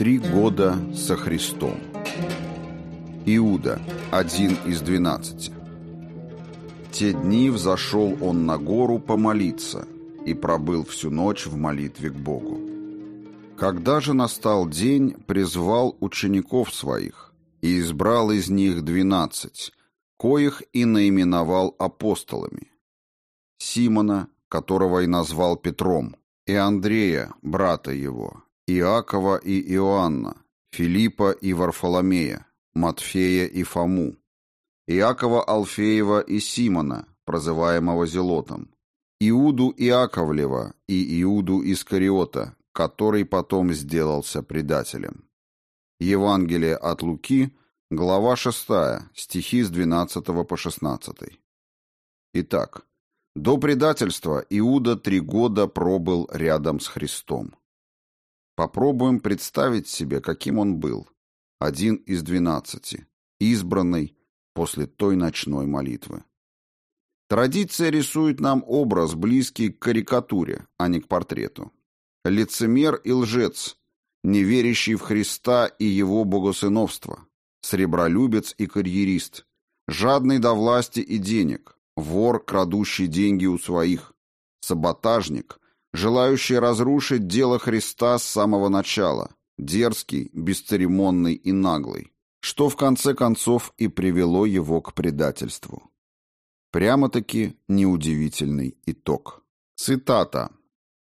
Три года со Христом. Иуда, один из двенадцати. Те дни взошел он на гору помолиться и пробыл всю ночь в молитве к Богу. Когда же настал день, призвал учеников своих и избрал из них двенадцать, коих и наименовал апостолами. Симона, которого и назвал Петром, и Андрея, брата его, Иакова и Иоанна, Филиппа и Варфоломея, Матфея и Фому, Иакова Алфеева и Симона, прозываемого Зелотом, Иуду Иаковлева и Иуду Искариота, который потом сделался предателем. Евангелие от Луки, глава 6, стихи с 12 по 16. Итак, до предательства Иуда три года пробыл рядом с Христом. Попробуем представить себе, каким он был. Один из двенадцати, избранный после той ночной молитвы. Традиция рисует нам образ, близкий к карикатуре, а не к портрету. Лицемер и лжец, не верящий в Христа и его богосыновство, сребролюбец и карьерист, жадный до власти и денег, вор, крадущий деньги у своих, саботажник, желающий разрушить дело Христа с самого начала, дерзкий, бесцеремонный и наглый, что в конце концов и привело его к предательству. Прямо-таки неудивительный итог. Цитата.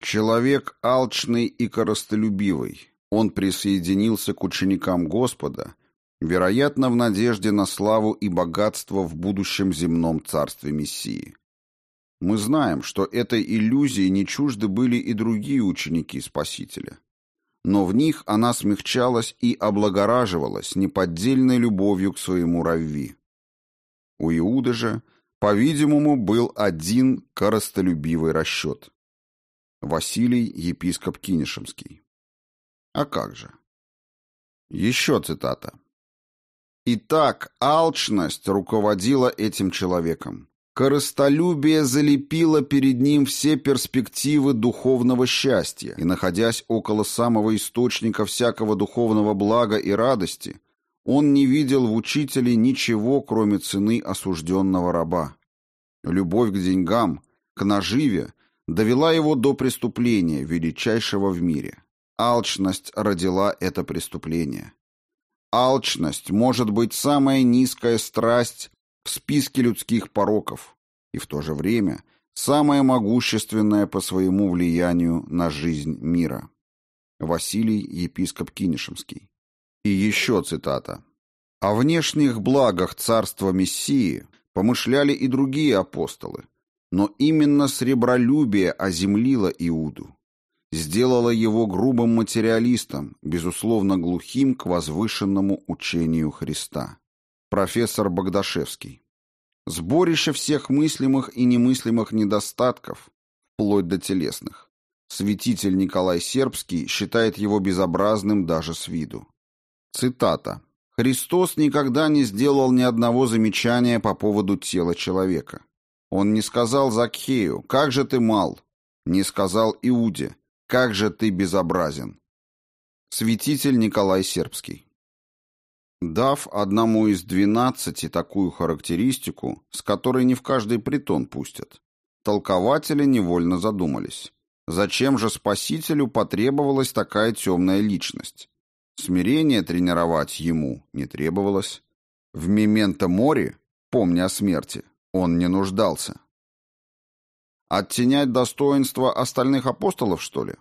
«Человек алчный и коростолюбивый. Он присоединился к ученикам Господа, вероятно, в надежде на славу и богатство в будущем земном царстве Мессии. Мы знаем, что этой иллюзии не чужды были и другие ученики Спасителя. Но в них она смягчалась и облагораживалась неподдельной любовью к своему Равви. У Иуды же, по-видимому, был один коростолюбивый расчет. Василий, епископ Кинешемский. А как же? Еще цитата. «Итак, алчность руководила этим человеком. Корыстолюбие залепило перед ним все перспективы духовного счастья, и, находясь около самого источника всякого духовного блага и радости, он не видел в учителе ничего, кроме цены осужденного раба. Любовь к деньгам, к наживе, довела его до преступления, величайшего в мире. Алчность родила это преступление. Алчность может быть самая низкая страсть в списке людских пороков и в то же время самое могущественное по своему влиянию на жизнь мира. Василий, епископ Кинешемский. И еще цитата. «О внешних благах царства Мессии помышляли и другие апостолы, но именно сребролюбие оземлило Иуду, сделало его грубым материалистом, безусловно глухим к возвышенному учению Христа профессор Богдашевский. Сборище всех мыслимых и немыслимых недостатков, вплоть до телесных. Святитель Николай Сербский считает его безобразным даже с виду. Цитата. «Христос никогда не сделал ни одного замечания по поводу тела человека. Он не сказал Закхею, как же ты мал, не сказал Иуде, как же ты безобразен». Святитель Николай Сербский. Дав одному из двенадцати такую характеристику, с которой не в каждый притон пустят, толкователи невольно задумались. Зачем же Спасителю потребовалась такая темная личность? Смирение тренировать ему не требовалось. В мементо море, помня о смерти, он не нуждался. Оттенять достоинства остальных апостолов, что ли?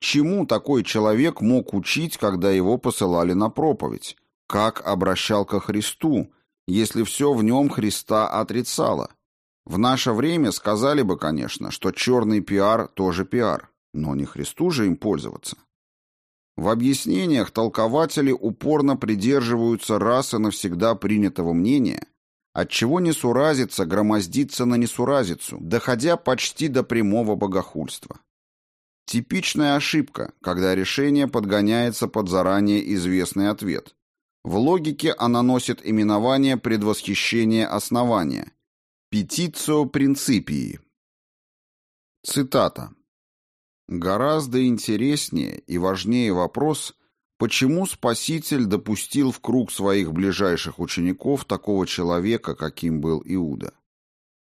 Чему такой человек мог учить, когда его посылали на проповедь? Как обращал ко Христу, если все в нем Христа отрицало? В наше время сказали бы, конечно, что черный пиар тоже пиар, но не Христу же им пользоваться. В объяснениях толкователи упорно придерживаются раз и навсегда принятого мнения, отчего несуразица громоздится на несуразицу, доходя почти до прямого богохульства. Типичная ошибка, когда решение подгоняется под заранее известный ответ, в логике она носит именование предвосхищения основания – «Petitio principii». Цитата. «Гораздо интереснее и важнее вопрос, почему Спаситель допустил в круг своих ближайших учеников такого человека, каким был Иуда?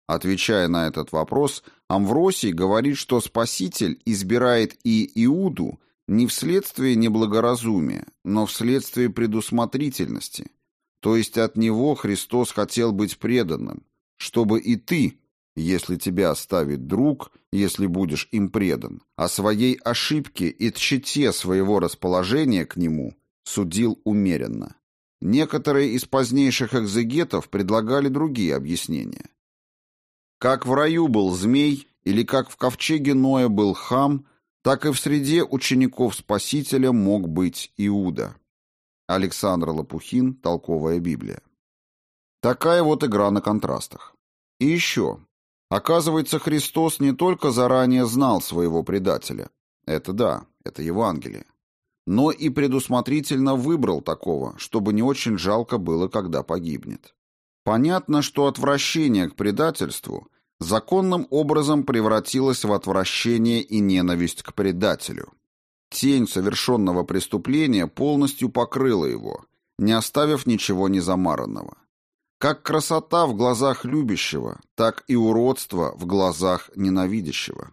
Отвечая на этот вопрос, Амвросий говорит, что Спаситель избирает и Иуду не вследствие неблагоразумия, но вследствие предусмотрительности, то есть от него Христос хотел быть преданным, чтобы и ты, если тебя оставит друг, если будешь им предан, о своей ошибке и тщете своего расположения к нему судил умеренно. Некоторые из позднейших экзегетов предлагали другие объяснения. Как в раю был змей, или как в ковчеге Ноя был хам, так и в среде учеников Спасителя мог быть Иуда. Александр Лопухин, Толковая Библия. Такая вот игра на контрастах. И еще. Оказывается, Христос не только заранее знал своего предателя. Это да, это Евангелие. Но и предусмотрительно выбрал такого, чтобы не очень жалко было, когда погибнет. Понятно, что отвращение к предательству законным образом превратилось в отвращение и ненависть к предателю. Тень совершенного преступления полностью покрыла его, не оставив ничего незамаранного. Как красота в глазах любящего, так и уродство в глазах ненавидящего.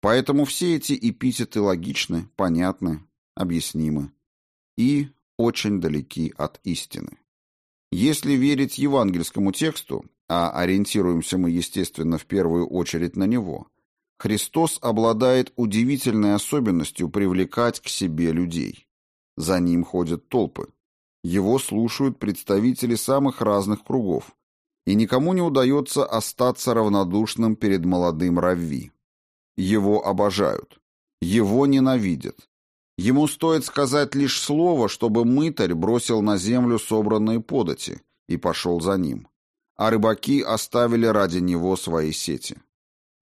Поэтому все эти эпитеты логичны, понятны, объяснимы и очень далеки от истины. Если верить евангельскому тексту, а ориентируемся мы, естественно, в первую очередь на него, Христос обладает удивительной особенностью привлекать к себе людей. За ним ходят толпы. Его слушают представители самых разных кругов, и никому не удается остаться равнодушным перед молодым Равви. Его обожают, его ненавидят. Ему стоит сказать лишь слово, чтобы мытарь бросил на землю собранные подати и пошел за ним. А рыбаки оставили ради него свои сети.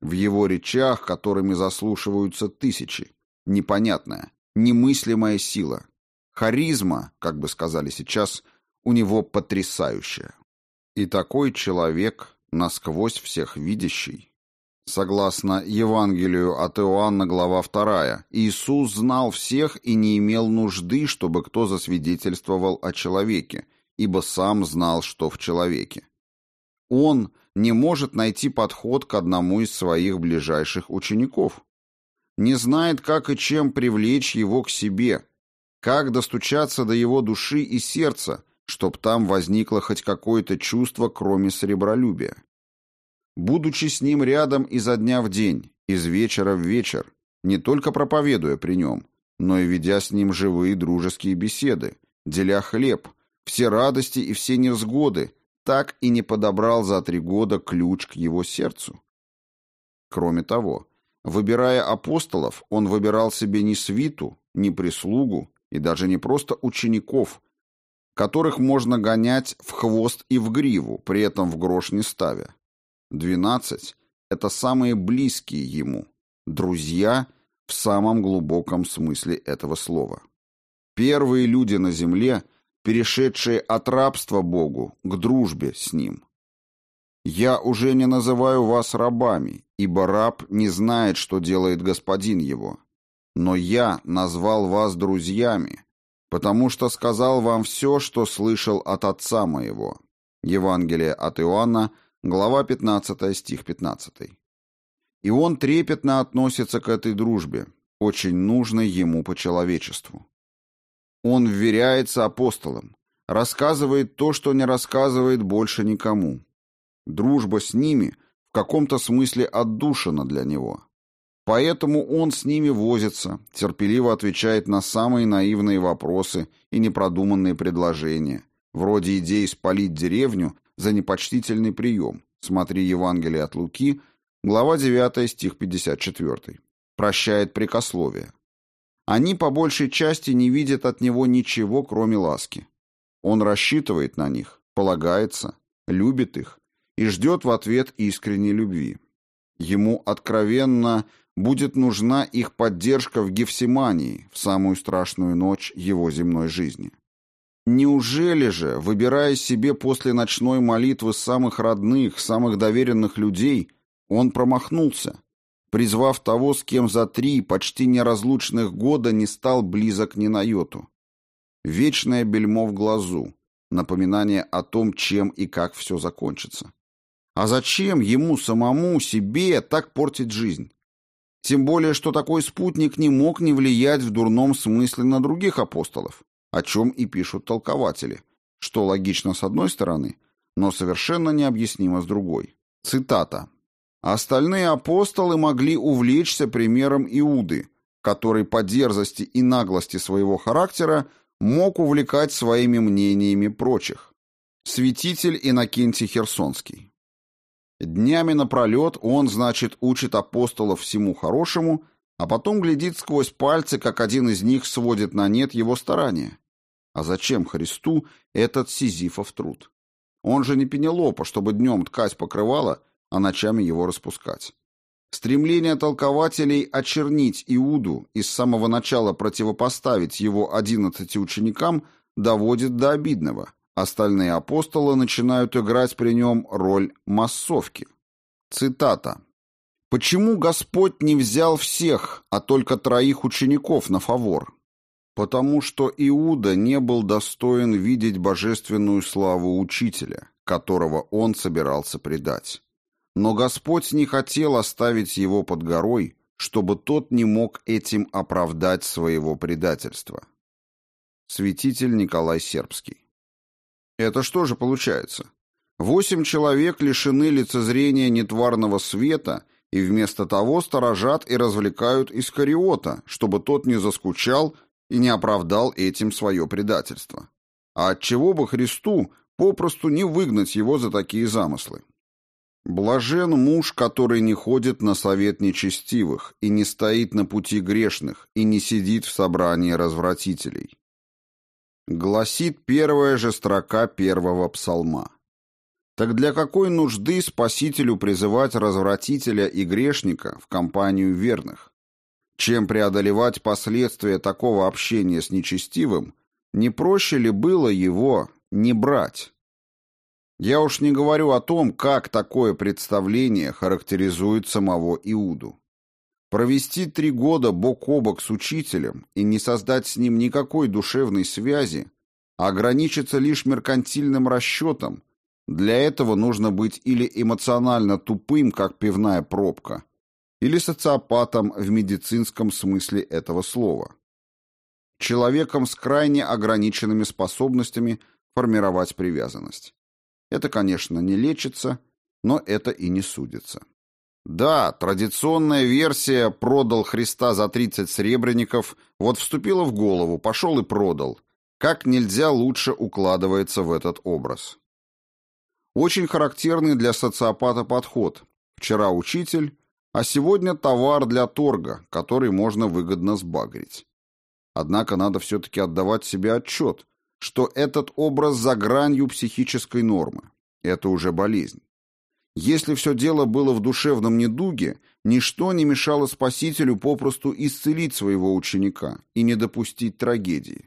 В его речах, которыми заслушиваются тысячи, непонятная, немыслимая сила. Харизма, как бы сказали сейчас, у него потрясающая. И такой человек, насквозь всех видящий. Согласно Евангелию от Иоанна, глава 2, Иисус знал всех и не имел нужды, чтобы кто засвидетельствовал о человеке, ибо сам знал, что в человеке. Он не может найти подход к одному из своих ближайших учеников. Не знает, как и чем привлечь его к себе, как достучаться до его души и сердца, чтоб там возникло хоть какое-то чувство, кроме сребролюбия. Будучи с ним рядом изо дня в день, из вечера в вечер, не только проповедуя при нем, но и ведя с ним живые дружеские беседы, деля хлеб, все радости и все невзгоды, так и не подобрал за три года ключ к его сердцу. Кроме того, выбирая апостолов, он выбирал себе не свиту, не прислугу и даже не просто учеников, которых можно гонять в хвост и в гриву, при этом в грош не ставя. Двенадцать — это самые близкие ему, друзья в самом глубоком смысле этого слова. Первые люди на земле — перешедшие от рабства Богу к дружбе с Ним. «Я уже не называю вас рабами, ибо раб не знает, что делает господин его. Но я назвал вас друзьями, потому что сказал вам все, что слышал от Отца моего». Евангелие от Иоанна, глава 15, стих 15. И он трепетно относится к этой дружбе, очень нужной ему по человечеству. Он вверяется апостолам, рассказывает то, что не рассказывает больше никому. Дружба с ними в каком-то смысле отдушина для него. Поэтому он с ними возится, терпеливо отвечает на самые наивные вопросы и непродуманные предложения, вроде идеи спалить деревню за непочтительный прием. Смотри Евангелие от Луки, глава 9, стих 54. Прощает прикословие. Они по большей части не видят от него ничего, кроме ласки. Он рассчитывает на них, полагается, любит их и ждет в ответ искренней любви. Ему откровенно будет нужна их поддержка в Гефсимании в самую страшную ночь его земной жизни. Неужели же, выбирая себе после ночной молитвы самых родных, самых доверенных людей, он промахнулся, призвав того, с кем за три почти неразлучных года не стал близок ни на йоту. вечное бельмо в глазу, напоминание о том, чем и как все закончится. А зачем ему самому себе так портить жизнь? Тем более, что такой спутник не мог не влиять в дурном смысле на других апостолов, о чем и пишут толкователи, что логично с одной стороны, но совершенно необъяснимо с другой. Цитата. «Остальные апостолы могли увлечься примером Иуды, который по дерзости и наглости своего характера мог увлекать своими мнениями прочих. Святитель Иннокентий Херсонский. Днями напролет он, значит, учит апостолов всему хорошему, а потом глядит сквозь пальцы, как один из них сводит на нет его старания. А зачем Христу этот сизифов труд? Он же не Пенелопа, чтобы днем ткать покрывало, а ночами его распускать. Стремление толкователей очернить Иуду и с самого начала противопоставить его одиннадцати ученикам доводит до обидного – Остальные апостолы начинают играть при нем роль массовки. Цитата. «Почему Господь не взял всех, а только троих учеников на фавор? Потому что Иуда не был достоин видеть божественную славу учителя, которого он собирался предать. Но Господь не хотел оставить его под горой, чтобы тот не мог этим оправдать своего предательства». Святитель Николай Сербский это что же получается? Восемь человек лишены лицезрения нетварного света и вместо того сторожат и развлекают Искариота, чтобы тот не заскучал и не оправдал этим свое предательство. А отчего бы Христу попросту не выгнать его за такие замыслы? Блажен муж, который не ходит на совет нечестивых и не стоит на пути грешных и не сидит в собрании развратителей гласит первая же строка первого псалма. Так для какой нужды Спасителю призывать развратителя и грешника в компанию верных? Чем преодолевать последствия такого общения с нечестивым, не проще ли было его не брать? Я уж не говорю о том, как такое представление характеризует самого Иуду. Провести три года бок о бок с учителем и не создать с ним никакой душевной связи, а ограничиться лишь меркантильным расчетом, для этого нужно быть или эмоционально тупым, как пивная пробка, или социопатом в медицинском смысле этого слова. Человеком с крайне ограниченными способностями формировать привязанность. Это, конечно, не лечится, но это и не судится. Да, традиционная версия «продал Христа за 30 сребреников» вот вступила в голову, пошел и продал. Как нельзя лучше укладывается в этот образ. Очень характерный для социопата подход. Вчера учитель, а сегодня товар для торга, который можно выгодно сбагрить. Однако надо все-таки отдавать себе отчет, что этот образ за гранью психической нормы. Это уже болезнь. Если все дело было в душевном недуге, ничто не мешало Спасителю попросту исцелить своего ученика и не допустить трагедии.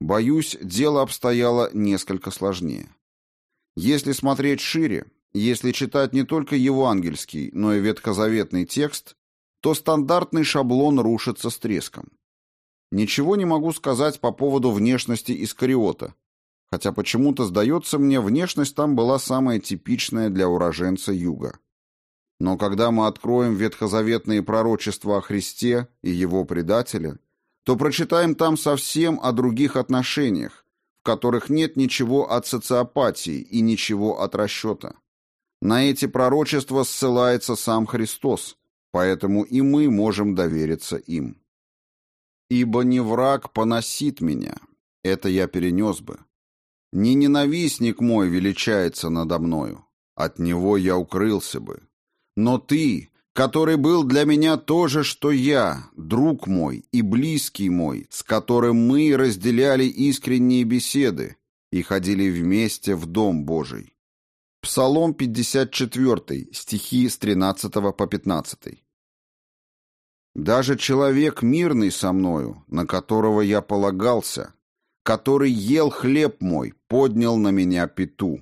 Боюсь, дело обстояло несколько сложнее. Если смотреть шире, если читать не только евангельский, но и ветхозаветный текст, то стандартный шаблон рушится с треском. Ничего не могу сказать по поводу внешности Искариота, хотя почему-то, сдается мне, внешность там была самая типичная для уроженца Юга. Но когда мы откроем ветхозаветные пророчества о Христе и его предателе, то прочитаем там совсем о других отношениях, в которых нет ничего от социопатии и ничего от расчета. На эти пророчества ссылается сам Христос, поэтому и мы можем довериться им. «Ибо не враг поносит меня, это я перенес бы, не ненавистник мой величается надо мною, от него я укрылся бы. Но ты, который был для меня то же, что я, друг мой и близкий мой, с которым мы разделяли искренние беседы и ходили вместе в Дом Божий. Псалом 54, стихи с 13 по 15. Даже человек мирный со мною, на которого я полагался, который ел хлеб мой, поднял на меня пету.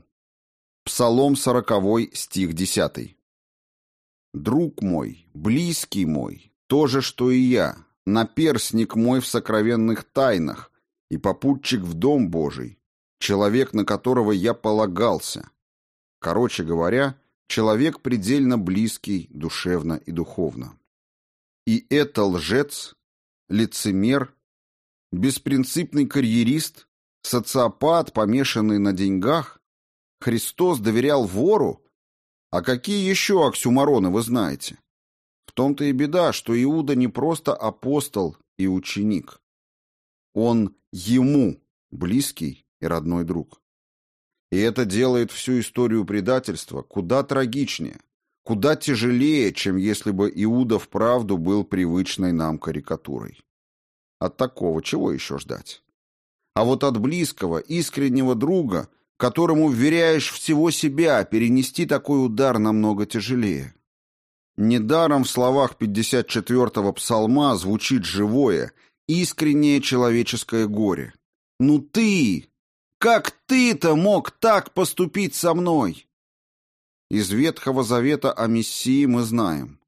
Псалом сороковой, стих десятый. Друг мой, близкий мой, то же, что и я, наперсник мой в сокровенных тайнах, и попутчик в дом Божий, человек, на которого я полагался. Короче говоря, человек предельно близкий душевно и духовно. И это лжец, лицемер, беспринципный карьерист, социопат, помешанный на деньгах? Христос доверял вору? А какие еще оксюмароны вы знаете? В том-то и беда, что Иуда не просто апостол и ученик. Он ему близкий и родной друг. И это делает всю историю предательства куда трагичнее, куда тяжелее, чем если бы Иуда вправду был привычной нам карикатурой. От такого чего еще ждать? А вот от близкого, искреннего друга, которому вверяешь всего себя, перенести такой удар намного тяжелее. Недаром в словах 54-го псалма звучит живое, искреннее человеческое горе. «Ну ты! Как ты-то мог так поступить со мной?» Из Ветхого Завета о Мессии мы знаем.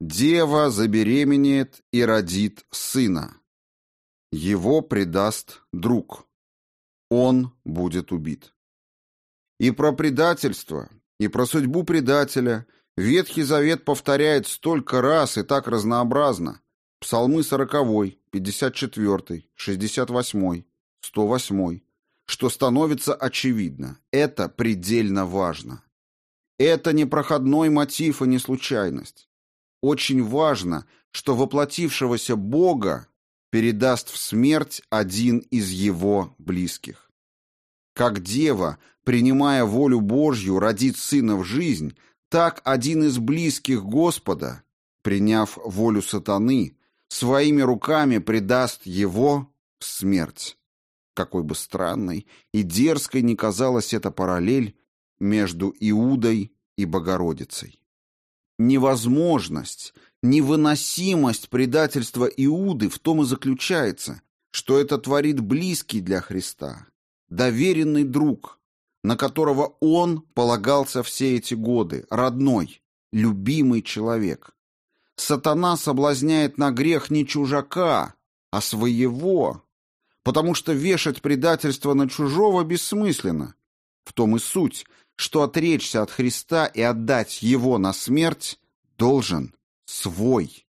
«Дева забеременеет и родит сына. Его предаст друг. Он будет убит. И про предательство, и про судьбу предателя Ветхий Завет повторяет столько раз и так разнообразно. Псалмы 40, 54, 68, 108, что становится очевидно. Это предельно важно. Это не проходной мотив и не случайность. Очень важно, что воплотившегося Бога передаст в смерть один из его близких. Как дева, принимая волю Божью, родит сына в жизнь, так один из близких Господа, приняв волю сатаны, своими руками предаст его в смерть. Какой бы странной и дерзкой ни казалась эта параллель между Иудой и Богородицей. Невозможность, Невыносимость предательства Иуды в том и заключается, что это творит близкий для Христа, доверенный друг, на которого он полагался все эти годы, родной, любимый человек. Сатана соблазняет на грех не чужака, а своего, потому что вешать предательство на чужого бессмысленно. В том и суть, что отречься от Христа и отдать его на смерть должен свой,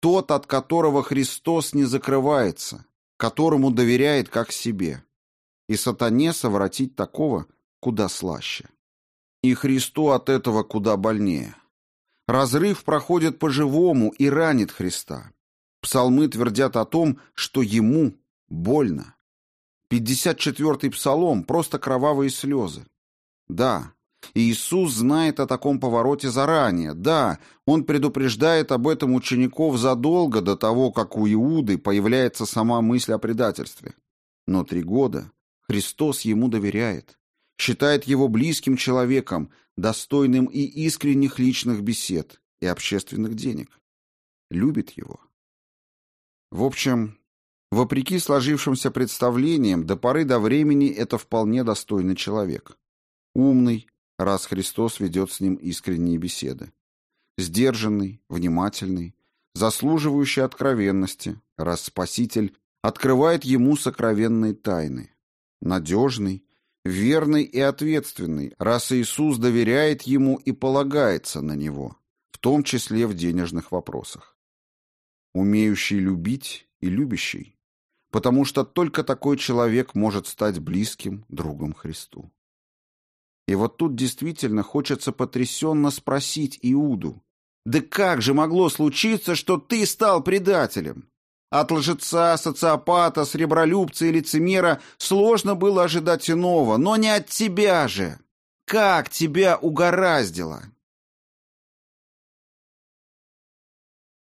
тот, от которого Христос не закрывается, которому доверяет как себе. И сатане совратить такого куда слаще. И Христу от этого куда больнее. Разрыв проходит по-живому и ранит Христа. Псалмы твердят о том, что ему больно. 54-й псалом – просто кровавые слезы. Да, Иисус знает о таком повороте заранее. Да, он предупреждает об этом учеников задолго до того, как у Иуды появляется сама мысль о предательстве. Но три года Христос ему доверяет, считает его близким человеком, достойным и искренних личных бесед и общественных денег. Любит его. В общем, вопреки сложившимся представлениям, до поры до времени это вполне достойный человек. Умный, раз Христос ведет с ним искренние беседы. Сдержанный, внимательный, заслуживающий откровенности, раз Спаситель открывает ему сокровенные тайны. Надежный, верный и ответственный, раз Иисус доверяет ему и полагается на него, в том числе в денежных вопросах. Умеющий любить и любящий, потому что только такой человек может стать близким другом Христу. И вот тут действительно хочется потрясенно спросить Иуду. «Да как же могло случиться, что ты стал предателем?» От лжеца, социопата, сребролюбца и лицемера сложно было ожидать иного, но не от тебя же. Как тебя угораздило?